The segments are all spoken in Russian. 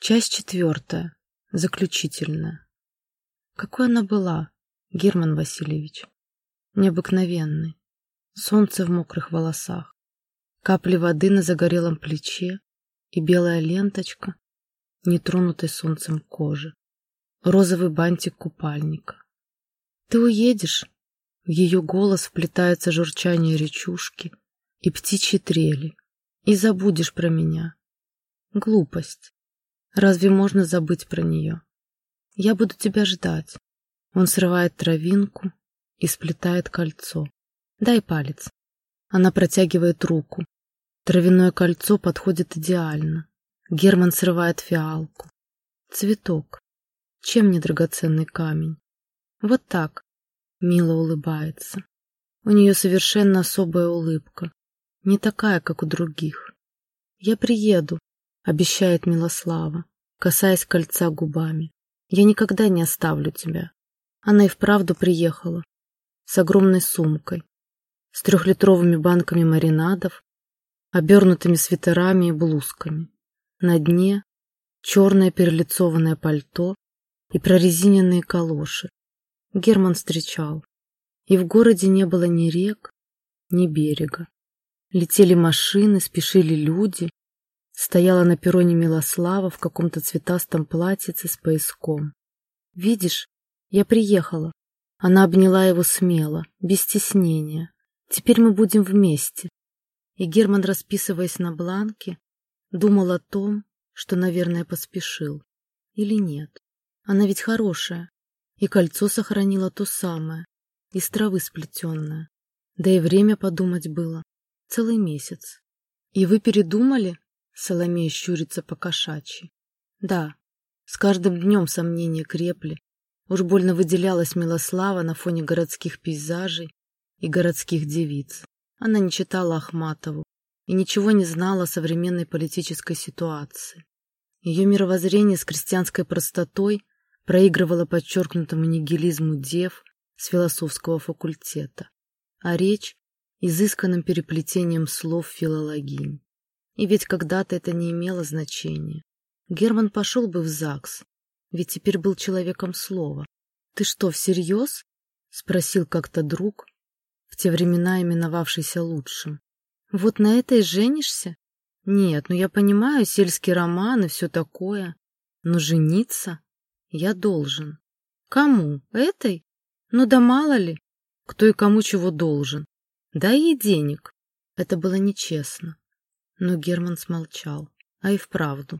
Часть четвертая. Заключительная. Какой она была, Герман Васильевич? Необыкновенный. Солнце в мокрых волосах, капли воды на загорелом плече и белая ленточка, нетронутой солнцем кожи, розовый бантик купальника. Ты уедешь? В ее голос вплетается журчание речушки и птичьи трели, и забудешь про меня. Глупость. Разве можно забыть про нее? Я буду тебя ждать. Он срывает травинку и сплетает кольцо. Дай палец. Она протягивает руку. Травяное кольцо подходит идеально. Герман срывает фиалку. Цветок. Чем не драгоценный камень? Вот так. Мило улыбается. У нее совершенно особая улыбка. Не такая, как у других. Я приеду, обещает Милослава, касаясь кольца губами. Я никогда не оставлю тебя. Она и вправду приехала. С огромной сумкой. С трехлитровыми банками маринадов, обернутыми свитерами и блузками. На дне черное перелицованное пальто и прорезиненные калоши. Герман встречал. И в городе не было ни рек, ни берега. Летели машины, спешили люди, Стояла на перроне Милослава в каком-то цветастом платьице с пояском. «Видишь, я приехала». Она обняла его смело, без стеснения. «Теперь мы будем вместе». И Герман, расписываясь на бланке, думал о том, что, наверное, поспешил. Или нет. Она ведь хорошая. И кольцо сохранила то самое, из травы сплетенное. Да и время подумать было. Целый месяц. И вы передумали? Соломея щурится по-кошачьи. Да, с каждым днем сомнения крепли. Уж больно выделялась Милослава на фоне городских пейзажей и городских девиц. Она не читала Ахматову и ничего не знала о современной политической ситуации. Ее мировоззрение с крестьянской простотой проигрывало подчеркнутому нигилизму дев с философского факультета, а речь — изысканным переплетением слов филологинь. И ведь когда-то это не имело значения. Герман пошел бы в ЗАГС, ведь теперь был человеком слова. «Ты что, всерьез?» — спросил как-то друг, в те времена именовавшийся лучшим. «Вот на это и женишься?» «Нет, ну я понимаю, сельский роман и все такое, но жениться я должен». «Кому? Этой? Ну да мало ли, кто и кому чего должен. Дай ей денег». Это было нечестно. Но Герман смолчал. А и вправду.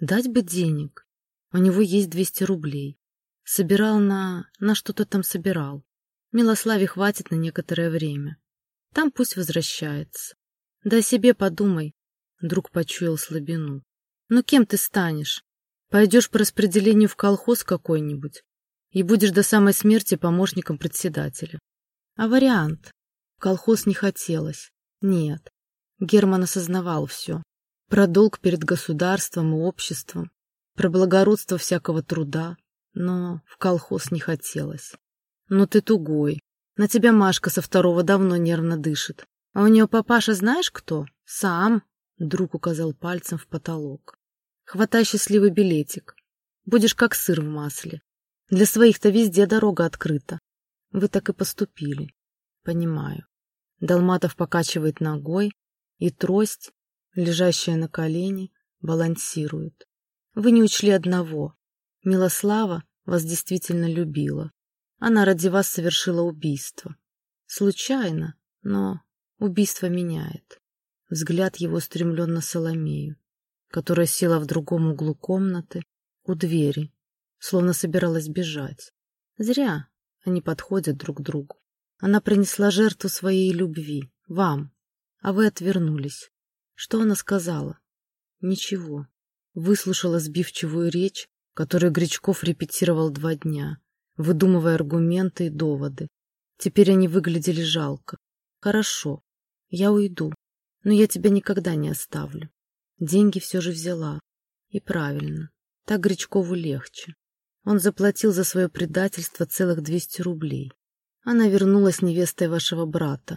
Дать бы денег. У него есть 200 рублей. Собирал на... на что-то там собирал. Милославе хватит на некоторое время. Там пусть возвращается. Да о себе подумай. Друг почуял слабину. Ну кем ты станешь? Пойдешь по распределению в колхоз какой-нибудь и будешь до самой смерти помощником председателя. А вариант? В колхоз не хотелось. Нет. Герман осознавал все. Про долг перед государством и обществом, про благородство всякого труда, но в колхоз не хотелось. Но ты тугой. На тебя Машка со второго давно нервно дышит. А у нее папаша знаешь кто? Сам. Друг указал пальцем в потолок. Хватай счастливый билетик. Будешь как сыр в масле. Для своих-то везде дорога открыта. Вы так и поступили. Понимаю. Долматов покачивает ногой, и трость, лежащая на колене, балансирует. Вы не учли одного. Милослава вас действительно любила. Она ради вас совершила убийство. Случайно, но убийство меняет. Взгляд его стремлен на Соломею, которая села в другом углу комнаты, у двери, словно собиралась бежать. Зря они подходят друг к другу. Она принесла жертву своей любви, вам, а вы отвернулись. Что она сказала? Ничего. Выслушала сбивчивую речь, которую Гречков репетировал два дня, выдумывая аргументы и доводы. Теперь они выглядели жалко. Хорошо, я уйду, но я тебя никогда не оставлю. Деньги все же взяла. И правильно. Так Гречкову легче. Он заплатил за свое предательство целых двести рублей. Она вернулась невестой вашего брата.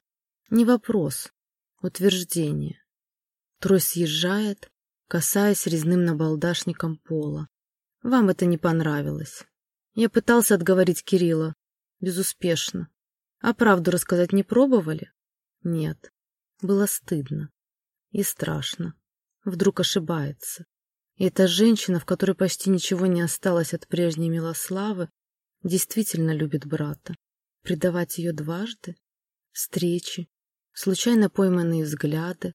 Не вопрос, Утверждение. Трой съезжает, касаясь резным набалдашником пола. Вам это не понравилось. Я пытался отговорить Кирилла. Безуспешно. А правду рассказать не пробовали? Нет. Было стыдно. И страшно. Вдруг ошибается. И эта женщина, в которой почти ничего не осталось от прежней Милославы, действительно любит брата. Предавать ее дважды? Встречи, случайно пойманные взгляды,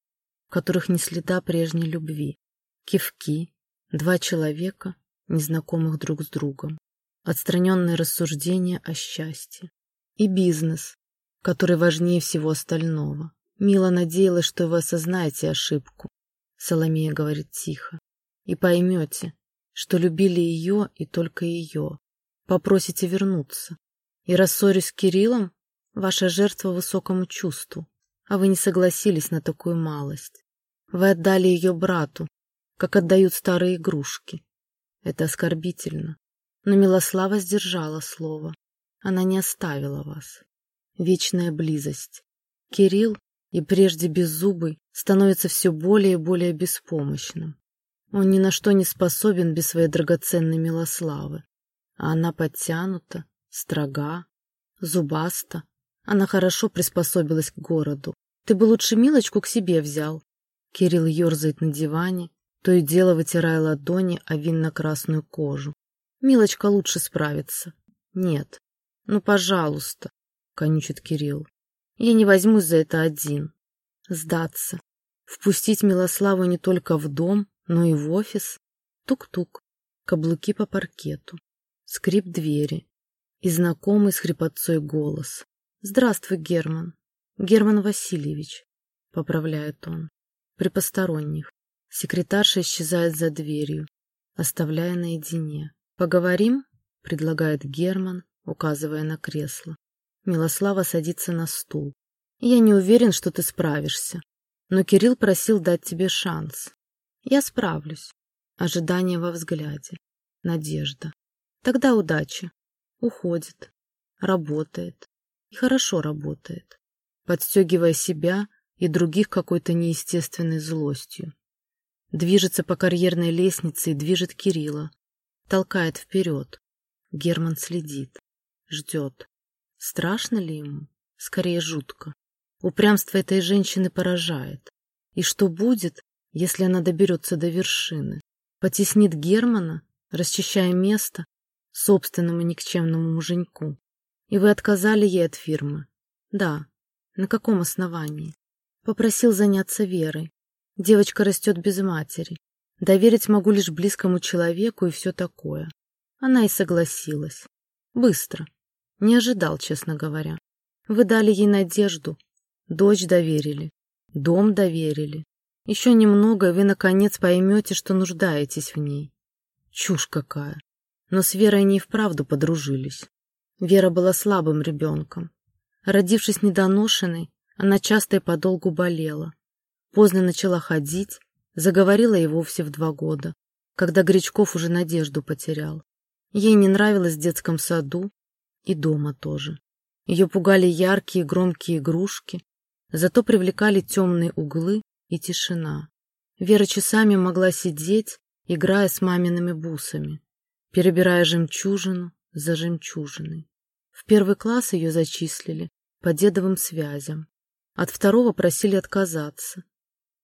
в которых не следа прежней любви, кивки, два человека, незнакомых друг с другом, отстраненные рассуждения о счастье и бизнес, который важнее всего остального. Мила надеялась, что вы осознаете ошибку, Соломея говорит тихо, и поймете, что любили ее и только ее. Попросите вернуться. И рассорюсь с Кириллом, ваша жертва высокому чувству, а вы не согласились на такую малость. Вы отдали ее брату, как отдают старые игрушки. Это оскорбительно. Но Милослава сдержала слово. Она не оставила вас. Вечная близость. Кирилл, и прежде беззубый, становится все более и более беспомощным. Он ни на что не способен без своей драгоценной Милославы. А она подтянута, строга, зубаста. Она хорошо приспособилась к городу. Ты бы лучше Милочку к себе взял. Кирилл ерзает на диване, то и дело вытирая ладони о винно-красную кожу. Милочка лучше справится. Нет. Ну, пожалуйста, конючит Кирилл. Я не возьмусь за это один. Сдаться. Впустить Милославу не только в дом, но и в офис. Тук-тук. Каблуки по паркету. Скрип двери. И знакомый с хрипотцой голос. «Здравствуй, Герман. Герман Васильевич», — поправляет он. При посторонних. Секретарша исчезает за дверью, оставляя наедине. «Поговорим?» — предлагает Герман, указывая на кресло. Милослава садится на стул. «Я не уверен, что ты справишься, но Кирилл просил дать тебе шанс. Я справлюсь». Ожидание во взгляде. Надежда. Тогда удачи. Уходит. Работает. И хорошо работает. Подстегивая себя и других какой-то неестественной злостью. Движется по карьерной лестнице и движет Кирилла. Толкает вперед. Герман следит. Ждет. Страшно ли ему? Скорее жутко. Упрямство этой женщины поражает. И что будет, если она доберется до вершины? Потеснит Германа, расчищая место собственному никчемному муженьку. И вы отказали ей от фирмы? Да. На каком основании? Попросил заняться Верой. Девочка растет без матери. Доверить могу лишь близкому человеку и все такое. Она и согласилась. Быстро. Не ожидал, честно говоря. Вы дали ей надежду. Дочь доверили. Дом доверили. Еще немного, и вы, наконец, поймете, что нуждаетесь в ней. Чушь какая. Но с Верой они и вправду подружились. Вера была слабым ребенком. Родившись недоношенной, она часто и подолгу болела. Поздно начала ходить, заговорила и вовсе в два года, когда Гречков уже надежду потерял. Ей не нравилось в детском саду и дома тоже. Ее пугали яркие громкие игрушки, зато привлекали темные углы и тишина. Вера часами могла сидеть, играя с мамиными бусами, перебирая жемчужину за жемчужиной. В первый класс ее зачислили по дедовым связям. От второго просили отказаться.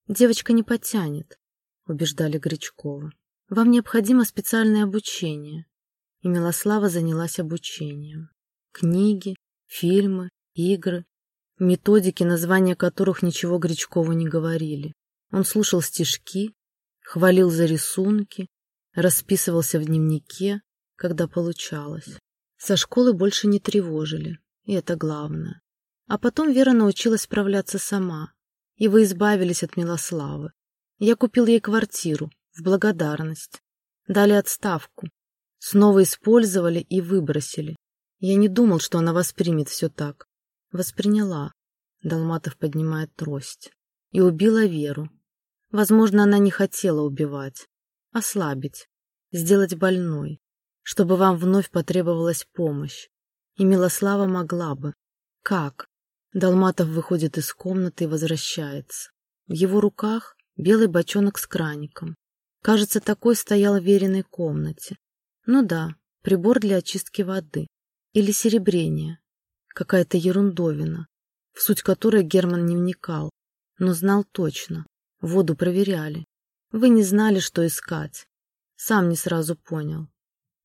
«Девочка не потянет», — убеждали Гречкова. «Вам необходимо специальное обучение». И Милослава занялась обучением. Книги, фильмы, игры, методики, названия которых ничего Гречкову не говорили. Он слушал стишки, хвалил за рисунки, расписывался в дневнике, когда получалось. Со школы больше не тревожили, и это главное. А потом Вера научилась справляться сама, и вы избавились от Милославы. Я купил ей квартиру в благодарность. Дали отставку. Снова использовали и выбросили. Я не думал, что она воспримет все так. Восприняла. Долматов поднимает трость. И убила Веру. Возможно, она не хотела убивать. Ослабить. Сделать больной. Чтобы вам вновь потребовалась помощь. И Милослава могла бы. Как? Долматов выходит из комнаты и возвращается. В его руках белый бочонок с краником. Кажется, такой стоял в веренной комнате. Ну да, прибор для очистки воды. Или серебрение. Какая-то ерундовина, в суть которой Герман не вникал, но знал точно. Воду проверяли. Вы не знали, что искать. Сам не сразу понял.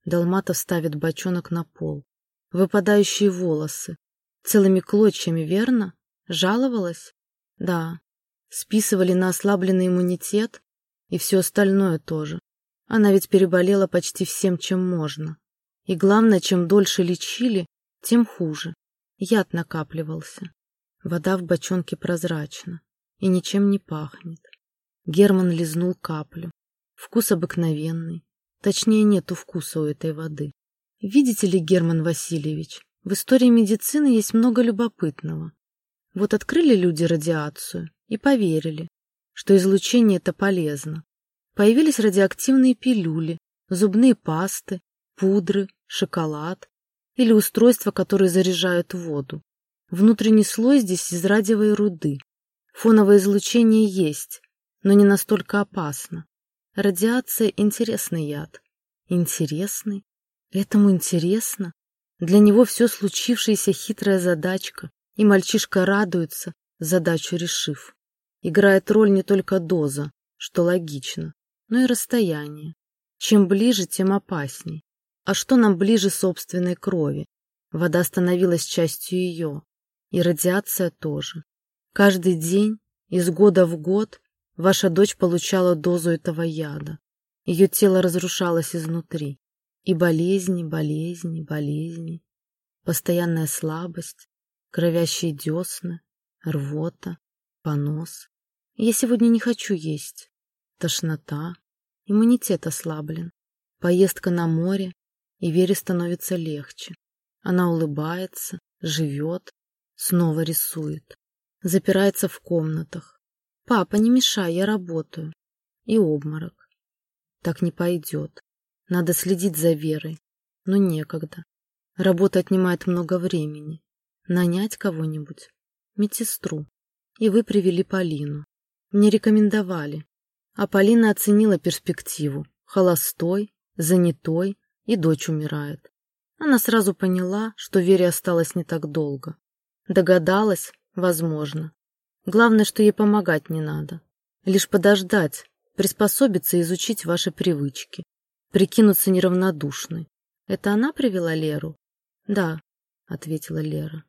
Долматов ставит бочонок на пол. Выпадающие волосы. Целыми клочьями, верно? Жаловалась? Да. Списывали на ослабленный иммунитет и все остальное тоже. Она ведь переболела почти всем, чем можно. И главное, чем дольше лечили, тем хуже. Яд накапливался. Вода в бочонке прозрачна и ничем не пахнет. Герман лизнул каплю. Вкус обыкновенный. Точнее, нету вкуса у этой воды. Видите ли, Герман Васильевич, в истории медицины есть много любопытного. Вот открыли люди радиацию и поверили, что излучение это полезно. Появились радиоактивные пилюли, зубные пасты, пудры, шоколад или устройства, которые заряжают воду. Внутренний слой здесь из радиовой руды. Фоновое излучение есть, но не настолько опасно. Радиация — интересный яд. Интересный? Этому интересно? Для него все случившееся хитрая задачка, и мальчишка радуется, задачу решив. Играет роль не только доза, что логично, но и расстояние. Чем ближе, тем опасней. А что нам ближе собственной крови? Вода становилась частью ее. И радиация тоже. Каждый день, из года в год, ваша дочь получала дозу этого яда. Ее тело разрушалось изнутри. И болезни, болезни, болезни. Постоянная слабость, кровящие десны, рвота, понос. Я сегодня не хочу есть. Тошнота, иммунитет ослаблен. Поездка на море, и Вере становится легче. Она улыбается, живет, снова рисует. Запирается в комнатах. «Папа, не мешай, я работаю». И обморок. Так не пойдет. Надо следить за Верой, но некогда. Работа отнимает много времени. Нанять кого-нибудь, медсестру. И вы привели Полину. Мне рекомендовали. А Полина оценила перспективу. Холостой, занятой, и дочь умирает. Она сразу поняла, что Вере осталось не так долго. Догадалась, возможно. Главное, что ей помогать не надо. Лишь подождать, приспособиться и изучить ваши привычки. Прикинуться неравнодушной. Это она привела Леру? Да, ответила Лера.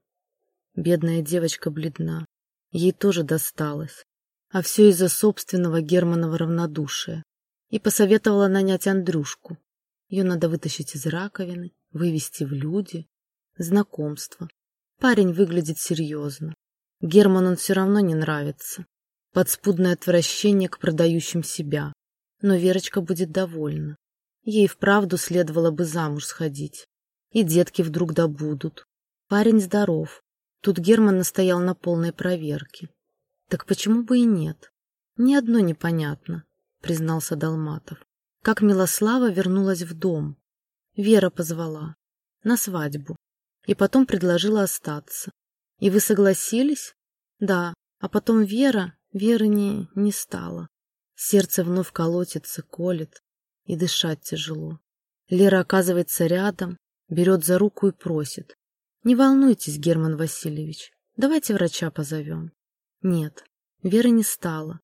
Бедная девочка бледна. Ей тоже досталось. А все из-за собственного Германова равнодушия. И посоветовала нанять Андрюшку. Ее надо вытащить из раковины, вывести в люди. Знакомство. Парень выглядит серьезно. Герман он все равно не нравится. Подспудное отвращение к продающим себя. Но Верочка будет довольна. Ей вправду следовало бы замуж сходить. И детки вдруг добудут. Парень здоров. Тут Герман настоял на полной проверке. Так почему бы и нет? Ни одно непонятно, признался Долматов. Как Милослава вернулась в дом. Вера позвала. На свадьбу. И потом предложила остаться. И вы согласились? Да. А потом Вера... Веры не... не стало. Сердце вновь колотится, колет. И дышать тяжело. Лера оказывается рядом, берет за руку и просит. Не волнуйтесь, Герман Васильевич. Давайте врача позовем. Нет, Веры не стало.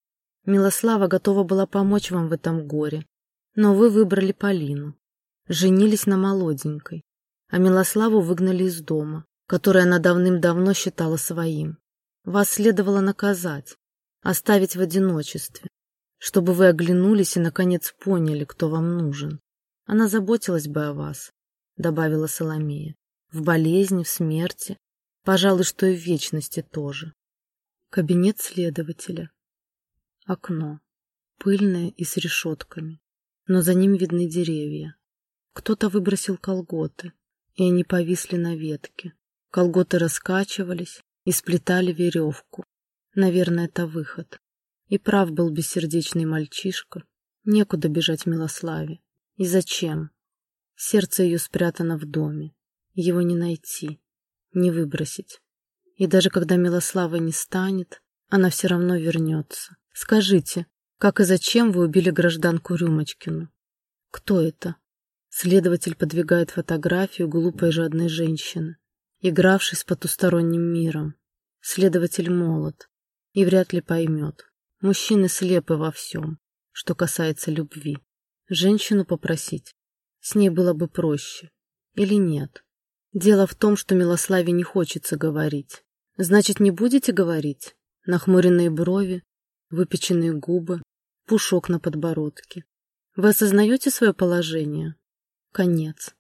Милослава готова была помочь вам в этом горе, но вы выбрали Полину. Женились на молоденькой. А Милославу выгнали из дома, который она давным-давно считала своим. Вас следовало наказать, оставить в одиночестве, чтобы вы оглянулись и, наконец, поняли, кто вам нужен. Она заботилась бы о вас, — добавила Соломея. В болезни, в смерти, пожалуй, что и в вечности тоже. Кабинет следователя. Окно. Пыльное и с решетками но за ним видны деревья. Кто-то выбросил колготы, и они повисли на ветке. Колготы раскачивались и сплетали веревку. Наверное, это выход. И прав был бессердечный мальчишка. Некуда бежать Милославе. И зачем? Сердце ее спрятано в доме. Его не найти, не выбросить. И даже когда Милослава не станет, она все равно вернется. Скажите, Как и зачем вы убили гражданку Рюмочкину? Кто это? Следователь подвигает фотографию глупой жадной женщины, игравшей с потусторонним миром. Следователь молод и вряд ли поймет. Мужчины слепы во всем, что касается любви. Женщину попросить, с ней было бы проще. Или нет? Дело в том, что Милославе не хочется говорить. Значит, не будете говорить? Нахмуренные брови, выпеченные губы, пушок на подбородке. Вы осознаете свое положение? Конец.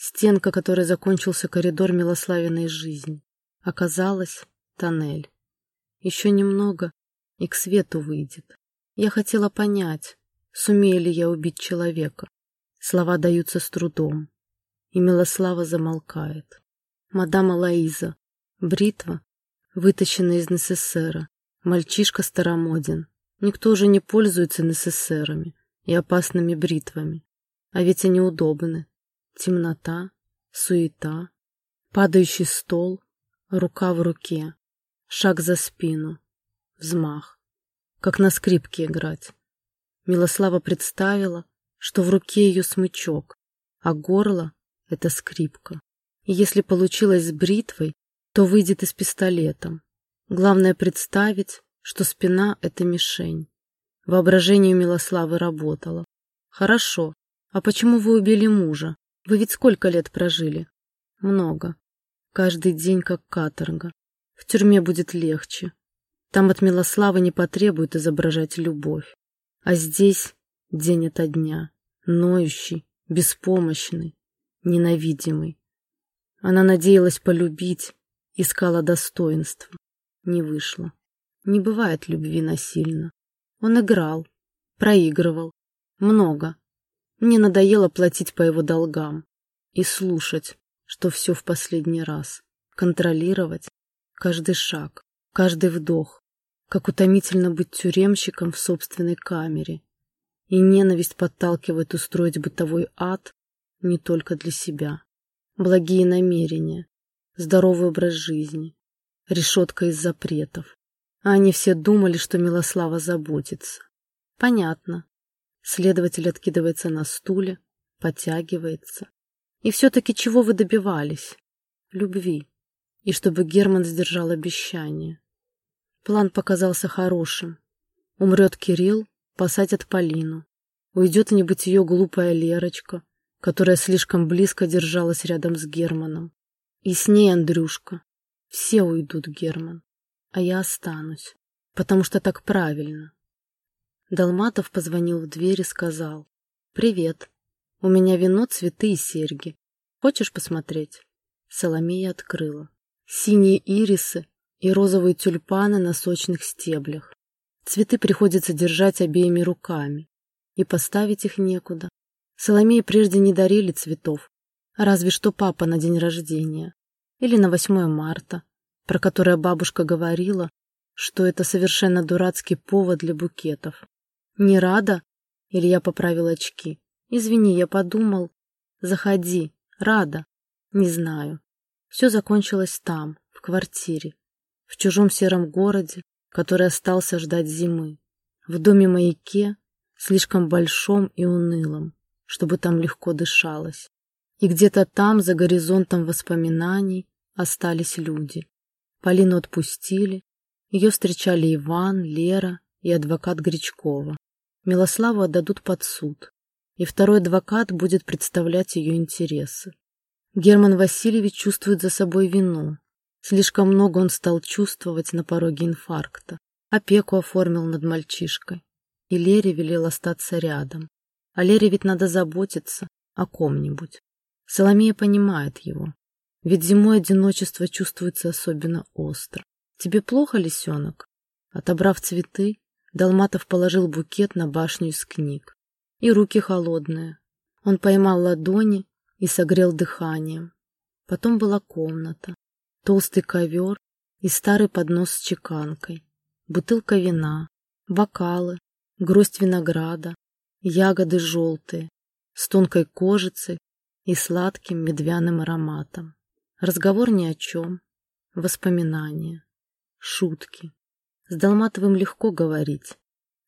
Стенка, которой закончился коридор Милославиной жизни. Оказалось, тоннель. Еще немного, и к свету выйдет. Я хотела понять, сумею ли я убить человека. Слова даются с трудом, и Милослава замолкает. Мадам Лаиза, бритва, вытащенная из НССРа, мальчишка старомоден. Никто уже не пользуется НССРами и опасными бритвами. А ведь они удобны. Темнота, суета, падающий стол, рука в руке, шаг за спину, взмах. Как на скрипке играть. Милослава представила, что в руке ее смычок, а горло — это скрипка. И если получилось с бритвой, то выйдет и с пистолетом. Главное представить, что спина — это мишень. Воображение Милославы работало. Хорошо. А почему вы убили мужа? Вы ведь сколько лет прожили? Много. Каждый день как каторга. В тюрьме будет легче. Там от Милославы не потребуют изображать любовь. А здесь день ото дня. Ноющий, беспомощный, ненавидимый. Она надеялась полюбить, искала достоинства. Не вышло. Не бывает любви насильно. Он играл, проигрывал. Много. Мне надоело платить по его долгам и слушать, что все в последний раз. Контролировать каждый шаг, каждый вдох. Как утомительно быть тюремщиком в собственной камере. И ненависть подталкивает устроить бытовой ад не только для себя. Благие намерения, здоровый образ жизни, решетка из запретов. А они все думали, что Милослава заботится. Понятно. Следователь откидывается на стуле, подтягивается. И все-таки чего вы добивались? Любви. И чтобы Герман сдержал обещание. План показался хорошим. Умрет Кирилл, посадят Полину. Уйдет в небытие глупая Лерочка, которая слишком близко держалась рядом с Германом. И с ней Андрюшка. Все уйдут, Герман а я останусь, потому что так правильно. Долматов позвонил в дверь и сказал. «Привет. У меня вино, цветы и серьги. Хочешь посмотреть?» Соломея открыла. Синие ирисы и розовые тюльпаны на сочных стеблях. Цветы приходится держать обеими руками, и поставить их некуда. Соломеи прежде не дарили цветов, разве что папа на день рождения или на 8 марта, про которое бабушка говорила, что это совершенно дурацкий повод для букетов. Не рада? Или я поправил очки? Извини, я подумал. Заходи. Рада. Не знаю. Все закончилось там, в квартире, в чужом сером городе, который остался ждать зимы, в доме-маяке, слишком большом и унылом, чтобы там легко дышалось. И где-то там, за горизонтом воспоминаний, остались люди. Полину отпустили. Ее встречали Иван, Лера и адвокат Гречкова. Милославу отдадут под суд, и второй адвокат будет представлять ее интересы. Герман Васильевич чувствует за собой вину. Слишком много он стал чувствовать на пороге инфаркта. Опеку оформил над мальчишкой. И Лере велел остаться рядом. А Лере ведь надо заботиться о ком-нибудь. Соломея понимает его. Ведь зимой одиночество чувствуется особенно остро. Тебе плохо, лисенок? Отобрав цветы, Долматов положил букет на башню из книг. И руки холодные. Он поймал ладони и согрел дыханием. Потом была комната, толстый ковер и старый поднос с чеканкой, бутылка вина, бокалы, гроздь винограда, ягоды желтые, с тонкой кожицей и сладким медвяным ароматом. Разговор ни о чем, воспоминания, шутки. С Долматовым легко говорить.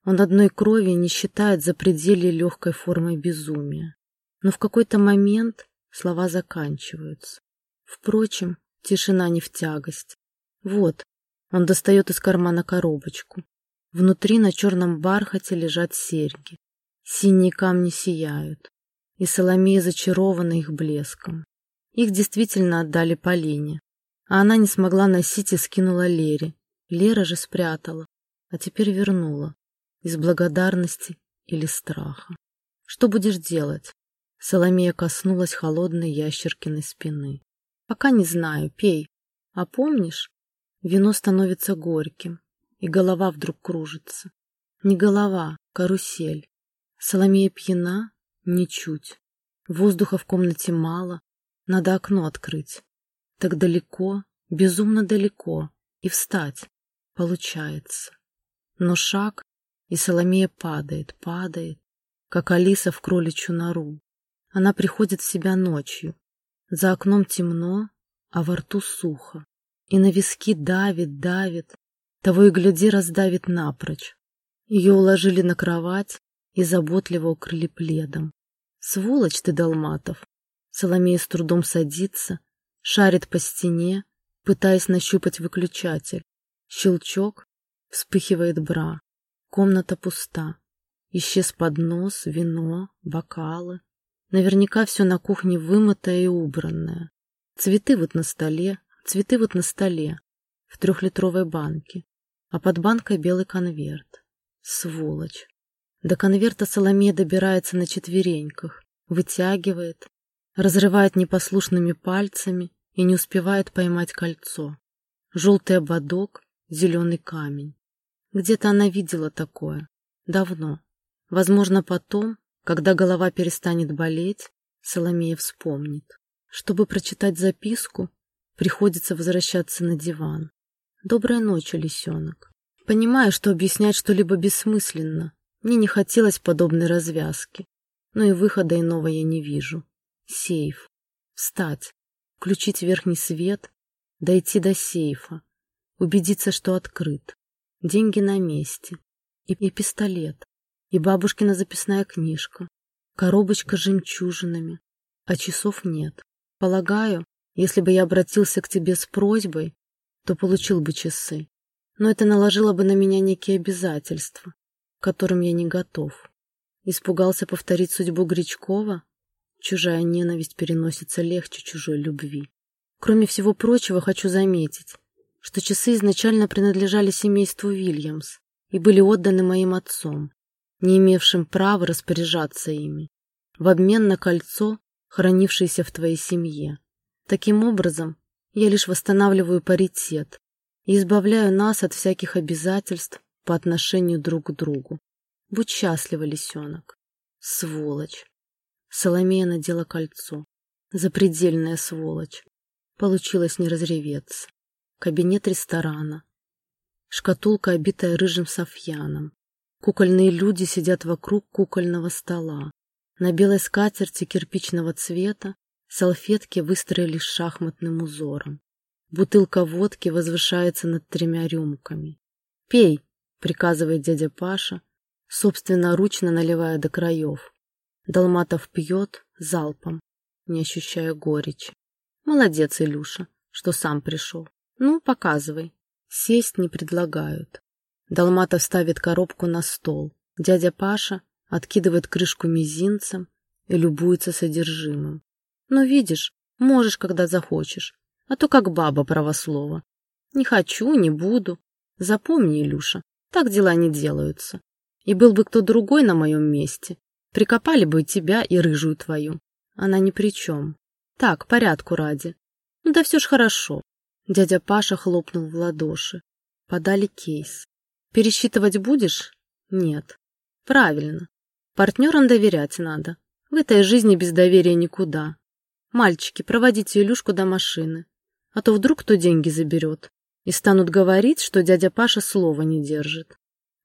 Он одной крови не считает за пределе легкой формой безумия. Но в какой-то момент слова заканчиваются. Впрочем, тишина не в тягость. Вот, он достает из кармана коробочку. Внутри на черном бархате лежат серьги. Синие камни сияют, и Соломея зачарована их блеском. Их действительно отдали Полине, а она не смогла носить и скинула Лере. Лера же спрятала, а теперь вернула. Из благодарности или страха. Что будешь делать? Соломея коснулась холодной ящеркиной спины. Пока не знаю, пей. А помнишь, вино становится горьким, и голова вдруг кружится. Не голова, карусель. Соломея пьяна? Ничуть. Воздуха в комнате мало, надо окно открыть. Так далеко, безумно далеко, и встать. Получается. Но шаг, и Соломея падает, падает, как Алиса в кроличью нору. Она приходит в себя ночью. За окном темно, а во рту сухо. И на виски давит, давит, того и гляди раздавит напрочь. Ее уложили на кровать и заботливо укрыли пледом. Сволочь ты, Долматов! Соломея с трудом садится, шарит по стене, пытаясь нащупать выключатель. Щелчок, вспыхивает бра. Комната пуста. Исчез поднос, вино, бокалы. Наверняка все на кухне вымытое и убранное. Цветы вот на столе, цветы вот на столе, в трехлитровой банке, а под банкой белый конверт. Сволочь. До конверта Соломея добирается на четвереньках, вытягивает, разрывает непослушными пальцами и не успевает поймать кольцо. Желтый ободок, зеленый камень. Где-то она видела такое. Давно. Возможно, потом, когда голова перестанет болеть, Соломея вспомнит. Чтобы прочитать записку, приходится возвращаться на диван. Доброй ночи, лисенок. Понимаю, что объяснять что-либо бессмысленно. Мне не хотелось подобной развязки. Но и выхода иного я не вижу. Сейф. Встать. Включить верхний свет. Дойти до сейфа. Убедиться, что открыт. Деньги на месте. И, и пистолет. И бабушкина записная книжка. Коробочка с жемчужинами. А часов нет. Полагаю, если бы я обратился к тебе с просьбой, то получил бы часы. Но это наложило бы на меня некие обязательства, к которым я не готов. Испугался повторить судьбу Гречкова? Чужая ненависть переносится легче чужой любви. Кроме всего прочего, хочу заметить, что часы изначально принадлежали семейству Вильямс и были отданы моим отцом, не имевшим права распоряжаться ими, в обмен на кольцо, хранившееся в твоей семье. Таким образом, я лишь восстанавливаю паритет и избавляю нас от всяких обязательств по отношению друг к другу. Будь счастлива, лисенок. Сволочь. Соломея надела кольцо. Запредельная сволочь. Получилось не разреветься. Кабинет ресторана. Шкатулка, обитая рыжим софьяном. Кукольные люди сидят вокруг кукольного стола. На белой скатерти кирпичного цвета салфетки выстроились шахматным узором. Бутылка водки возвышается над тремя рюмками. «Пей!» — приказывает дядя Паша, собственноручно наливая до краев. Долматов пьет залпом, не ощущая горечи. Молодец, Илюша, что сам пришел. Ну, показывай. Сесть не предлагают. Долматов ставит коробку на стол. Дядя Паша откидывает крышку мизинцем и любуется содержимым. Ну, видишь, можешь, когда захочешь, а то как баба правослова. Не хочу, не буду. Запомни, Илюша, так дела не делаются. И был бы кто другой на моем месте, Прикопали бы тебя и рыжую твою. Она ни при чем. Так, порядку ради. Ну да все ж хорошо. Дядя Паша хлопнул в ладоши. Подали кейс. Пересчитывать будешь? Нет. Правильно. Партнерам доверять надо. В этой жизни без доверия никуда. Мальчики, проводите Илюшку до машины. А то вдруг кто деньги заберет. И станут говорить, что дядя Паша слова не держит.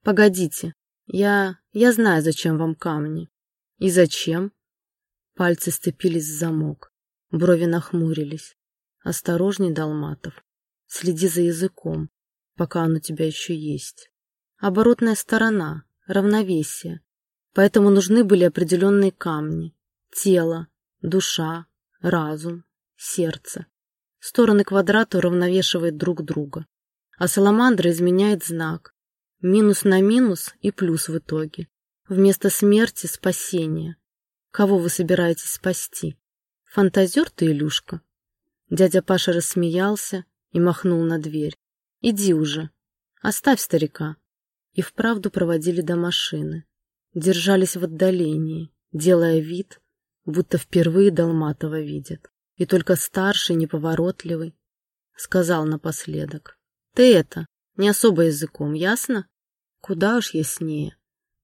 Погодите. Я... я знаю, зачем вам камни. И зачем? Пальцы сцепились в замок. Брови нахмурились. Осторожней, Долматов. Следи за языком, пока он у тебя еще есть. Оборотная сторона, равновесие, поэтому нужны были определенные камни – тело, душа, разум, сердце. Стороны квадрата уравновешивают друг друга, а саламандра изменяет знак. Минус на минус и плюс в итоге. Вместо смерти – спасение. Кого вы собираетесь спасти? Фантазер ты, Илюшка? Дядя Паша рассмеялся и махнул на дверь. Иди уже, оставь старика. И вправду проводили до машины. Держались в отдалении, делая вид, будто впервые Долматова видят. И только старший, неповоротливый, сказал напоследок. Ты это, не особо языком, ясно? Куда уж яснее.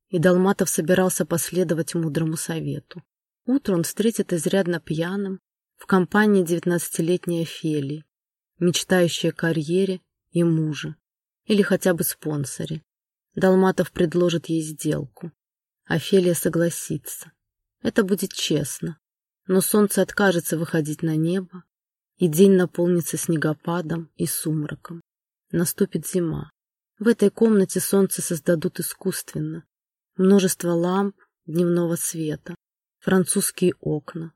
И Долматов собирался последовать мудрому совету. Утро он встретит изрядно пьяным, в компании девятнадцатилетней Офелии, мечтающей о карьере и муже, или хотя бы спонсоре. Долматов предложит ей сделку. Офелия согласится. Это будет честно. Но солнце откажется выходить на небо, и день наполнится снегопадом и сумраком. Наступит зима. В этой комнате солнце создадут искусственно. Множество ламп дневного света, французские окна,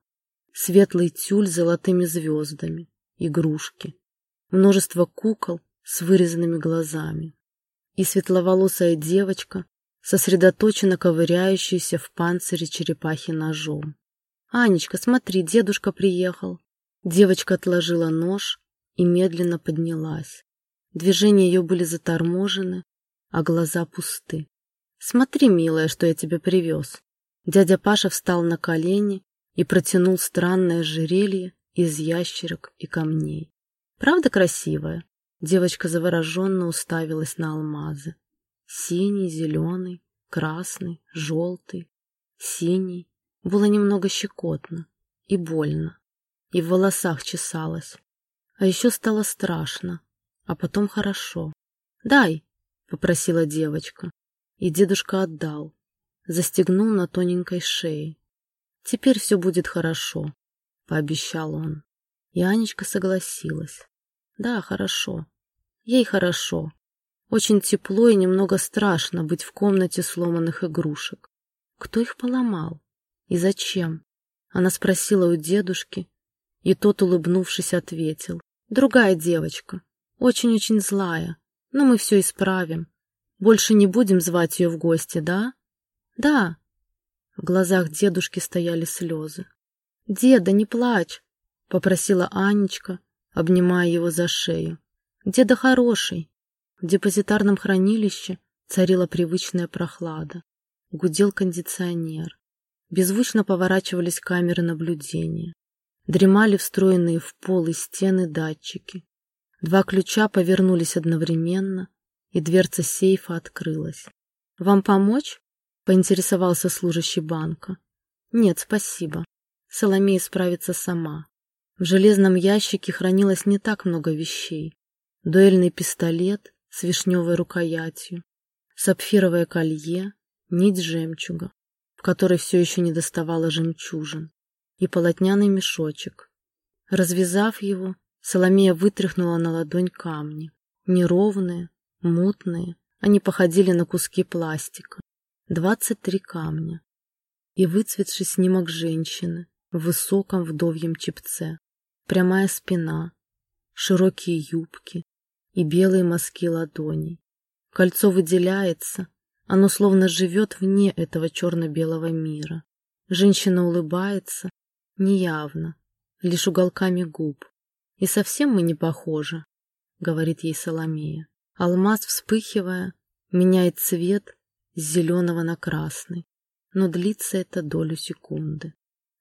светлый тюль с золотыми звездами, игрушки, множество кукол с вырезанными глазами и светловолосая девочка, сосредоточенно ковыряющаяся в панцире черепахи ножом. «Анечка, смотри, дедушка приехал!» Девочка отложила нож и медленно поднялась. Движения ее были заторможены, а глаза пусты. «Смотри, милая, что я тебе привез!» Дядя Паша встал на колени и протянул странное ожерелье из ящерок и камней. «Правда красивая?» Девочка завороженно уставилась на алмазы. Синий, зеленый, красный, желтый. Синий. Было немного щекотно и больно. И в волосах чесалось. А еще стало страшно, а потом хорошо. «Дай!» — попросила девочка. И дедушка отдал. Застегнул на тоненькой шее. «Теперь все будет хорошо», — пообещал он. И Анечка согласилась. «Да, хорошо. Ей хорошо. Очень тепло и немного страшно быть в комнате сломанных игрушек. Кто их поломал? И зачем?» Она спросила у дедушки, и тот, улыбнувшись, ответил. «Другая девочка. Очень-очень злая. Но мы все исправим. Больше не будем звать ее в гости, да?» «Да», в глазах дедушки стояли слезы. «Деда, не плачь!» — попросила Анечка, обнимая его за шею. «Деда хороший!» В депозитарном хранилище царила привычная прохлада. Гудел кондиционер. Беззвучно поворачивались камеры наблюдения. Дремали встроенные в пол и стены датчики. Два ключа повернулись одновременно, и дверца сейфа открылась. «Вам помочь?» Поинтересовался служащий банка. Нет, спасибо. Соломея справится сама. В железном ящике хранилось не так много вещей. Дуэльный пистолет с вишневой рукоятью, сапфировое колье, нить жемчуга, в которой все еще не доставало жемчужин, и полотняный мешочек. Развязав его, Соломея вытряхнула на ладонь камни. Неровные, мутные, они походили на куски пластика двадцать три камня и выцветший снимок женщины в высоком вдовьем чепце, прямая спина, широкие юбки и белые мазки ладоней. Кольцо выделяется, оно словно живет вне этого черно-белого мира. Женщина улыбается, неявно, лишь уголками губ. И совсем мы не похожи, говорит ей Соломея. Алмаз, вспыхивая, меняет цвет с зеленого на красный, но длится это долю секунды.